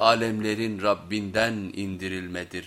alemlerin Rabbinden indirilmedir.